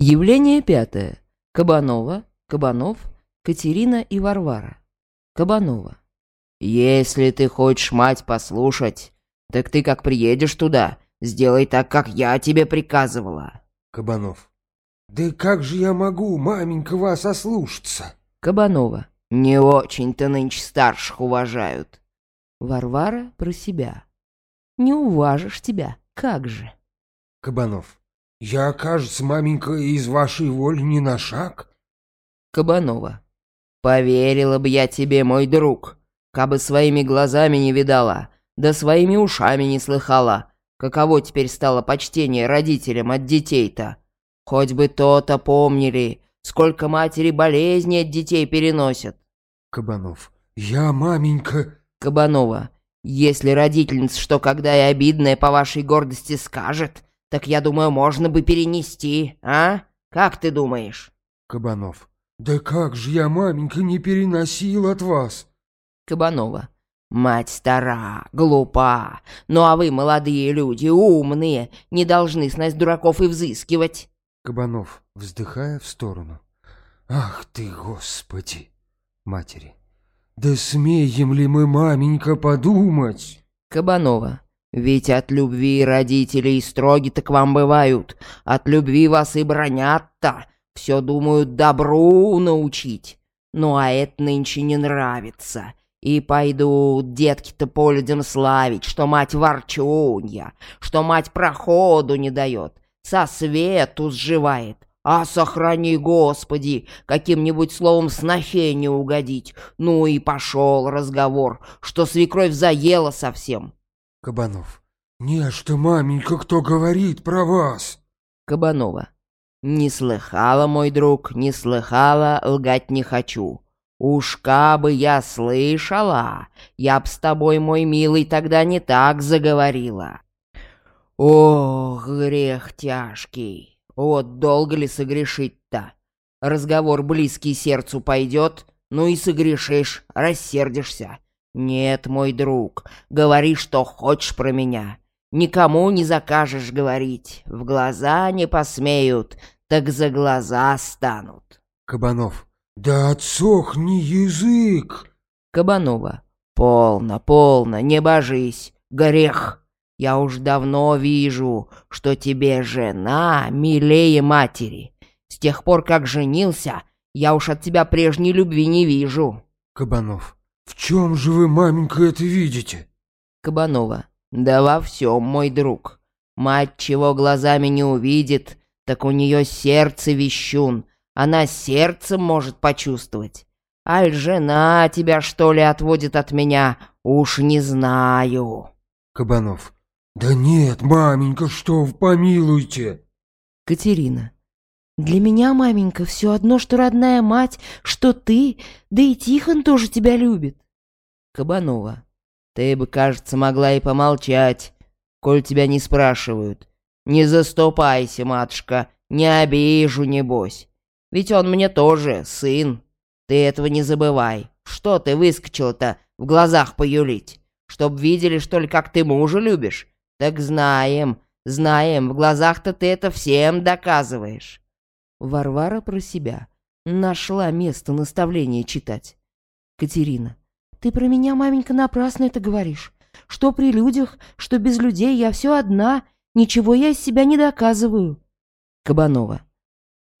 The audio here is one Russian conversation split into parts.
Явление пятое. Кабанова, Кабанов, Катерина и Варвара. Кабанова. «Если ты хочешь мать послушать, так ты как приедешь туда, сделай так, как я тебе приказывала». Кабанов. «Да как же я могу, маменька, вас ослушаться?» Кабанова. «Не очень-то нынче старших уважают». Варвара про себя. «Не уважишь тебя, как же?» Кабанов. «Я, кажется, маменька, из вашей воли не на шаг?» Кабанова. «Поверила бы я тебе, мой друг, кабы своими глазами не видала, да своими ушами не слыхала, каково теперь стало почтение родителям от детей-то. Хоть бы то-то помнили, сколько матери болезни от детей переносят». Кабанов. «Я, маменька...» Кабанова. «Если родительница что когда и обидное по вашей гордости скажет, так я думаю, можно бы перенести, а? Как ты думаешь?» Кабанов. «Да как же я, маменька, не переносил от вас!» Кабанова. «Мать стара, глупа, ну а вы, молодые люди, умные, не должны с нас дураков и взыскивать!» Кабанов, вздыхая в сторону. «Ах ты, Господи!» Матери. «Да смеем ли мы, маменька, подумать?» Кабанова. «Ведь от любви родителей строги-то к вам бывают, от любви вас и бронят-то, все думают добру научить. Ну а это нынче не нравится. И пойдут детки-то по людям славить, что мать ворчунья, что мать проходу не дает, со свету сживает. А сохрани, Господи, каким-нибудь словом снохе не угодить. Ну и пошел разговор, что свекровь заела совсем. Кабанов. «Не, что, маменька, кто говорит про вас?» Кабанова. «Не слыхала, мой друг, не слыхала, лгать не хочу. Уж кабы я слышала, я б с тобой, мой милый, тогда не так заговорила. Ох, грех тяжкий, вот долго ли согрешить-то? Разговор близкий сердцу пойдет, ну и согрешишь, рассердишься. Нет, мой друг, говори, что хочешь про меня. Никому не закажешь говорить, в глаза не посмеют, так за глаза станут. Кабанов. Да отсохни язык. Кабанова. Полно, полно, не божись, грех. Я уж давно вижу, что тебе жена милее матери. С тех пор, как женился, я уж от тебя прежней любви не вижу. Кабанов. В чем же вы, маменька, это видите? Кабанова. Да во всем, мой друг. Мать чего глазами не увидит, так у нее сердце вещун. Она сердцем может почувствовать. Аль жена тебя, что ли, отводит от меня? Уж не знаю. Кабанов. Да нет, маменька, что вы, помилуйте. Катерина. Для меня, маменька, все одно, что родная мать, что ты, да и Тихон тоже тебя любит. Кабанова. Ты бы, кажется, могла и помолчать, коль тебя не спрашивают. Не заступайся, матушка, не обижу, небось. Ведь он мне тоже сын. Ты этого не забывай. Что ты выскочил-то в глазах поюлить? Чтоб видели, что ли, как ты мужа любишь? Так знаем, знаем, в глазах-то ты это всем доказываешь. Варвара про себя. Нашла место наставления читать. Катерина. Ты про меня, маменька, напрасно это говоришь. Что при людях, что без людей, я все одна. Ничего я из себя не доказываю. Кабанова.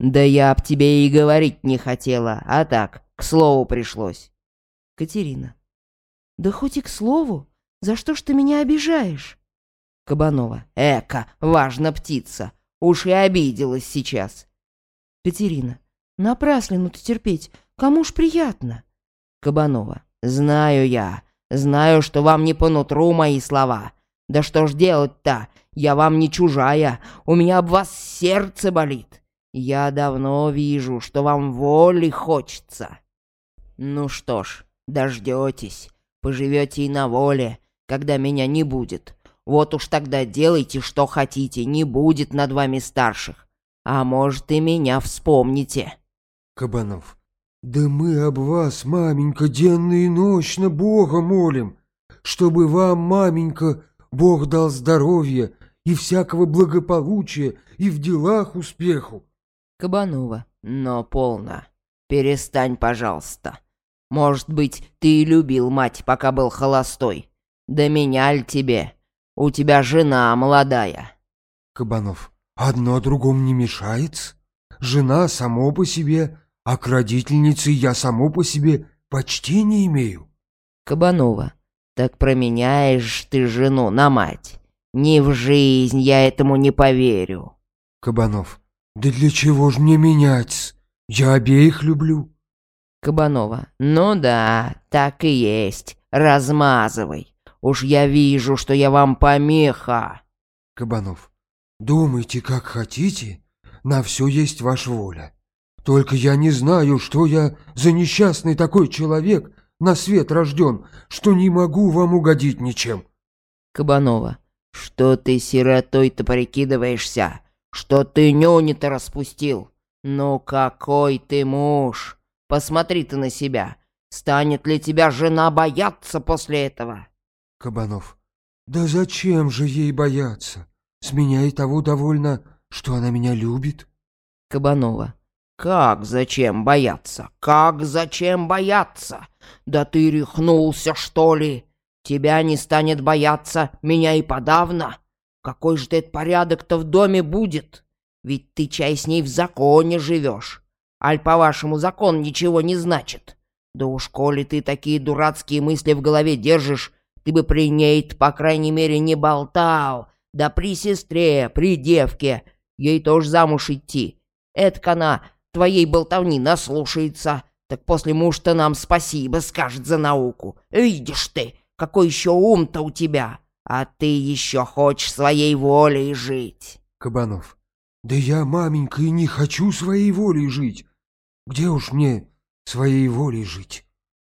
Да я об тебе и говорить не хотела, а так, к слову пришлось. Катерина. Да хоть и к слову. За что ж ты меня обижаешь? Кабанова. Эка, важна птица. Уж и обиделась сейчас. Катерина. Напраслину-то терпеть. Кому ж приятно? Кабанова. «Знаю я, знаю, что вам не по нутру мои слова. Да что ж делать-то? Я вам не чужая, у меня об вас сердце болит. Я давно вижу, что вам воли хочется. Ну что ж, дождетесь, поживете и на воле, когда меня не будет. Вот уж тогда делайте, что хотите, не будет над вами старших. А может, и меня вспомните». Кабанов. «Да мы об вас, маменька, денно и ночно Бога молим, чтобы вам, маменька, Бог дал здоровье и всякого благополучия и в делах успеху. Кабанова. Но полно. Перестань, пожалуйста. Может быть, ты и любил мать, пока был холостой. Да меня ль тебе? У тебя жена молодая. Кабанов. Одно другому не мешает. Жена само по себе, а к родительнице я само по себе почти не имею. Кабанова. Так променяешь ты жену на мать. Ни в жизнь я этому не поверю. Кабанов. Да для чего ж мне менять? Я обеих люблю. Кабанова. Ну да, так и есть. Размазывай. Уж я вижу, что я вам помеха. Кабанов. Думайте, как хотите. На все есть ваша воля. Только я не знаю, что я за несчастный такой человек на свет рожден, что не могу вам угодить ничем. Кабанова. Что ты сиротой-то прикидываешься? Что ты нюни-то распустил? Ну какой ты муж? Посмотри ты на себя. Станет ли тебя жена бояться после этого? Кабанов. Да зачем же ей бояться? С меня и того довольно, что она меня любит. Кабанова. Как зачем бояться? Как зачем бояться? Да ты рехнулся, что ли? Тебя не станет бояться, меня и подавно. Какой же ты порядок-то в доме будет? Ведь ты, чай, с ней в законе живешь. Аль, по-вашему, закон ничего не значит. Да уж, коли ты такие дурацкие мысли в голове держишь, ты бы при ней по крайней мере, не болтал. Да при сестре, при девке. Ей тоже замуж идти. Эдак она твоей болтовни наслушается. Так после муж-то нам спасибо скажет за науку. Видишь ты, какой еще ум-то у тебя. А ты еще хочешь своей волей жить. Кабанов. Да я, маменька, и не хочу своей волей жить. Где уж мне своей волей жить?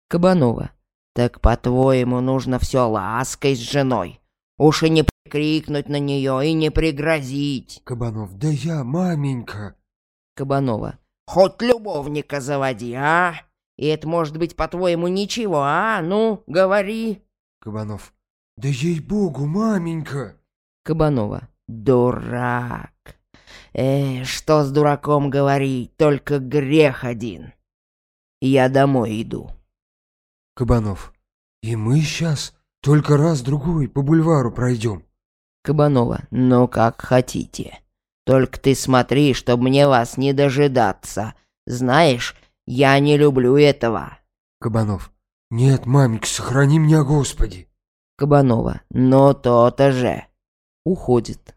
Кабанова. Так, по-твоему, нужно все лаской с женой. Уж и не прикрикнуть на нее, и не пригрозить. Кабанов. Да я, маменька. Кабанова. Хоть любовника заводи, а? И это может быть, по-твоему, ничего, а? Ну, говори. Кабанов. Да ей-богу, маменька. Кабанова. Дурак. Э, что с дураком говорить, только грех один. Я домой иду. Кабанов. И мы сейчас только раз-другой по бульвару пройдем. Кабанова. Ну, как хотите. Только ты смотри, чтобы мне вас не дожидаться. Знаешь, я не люблю этого. Кабанов. Нет, мамик, сохрани меня, Господи. Кабанова. Ну, то-то же. Уходит.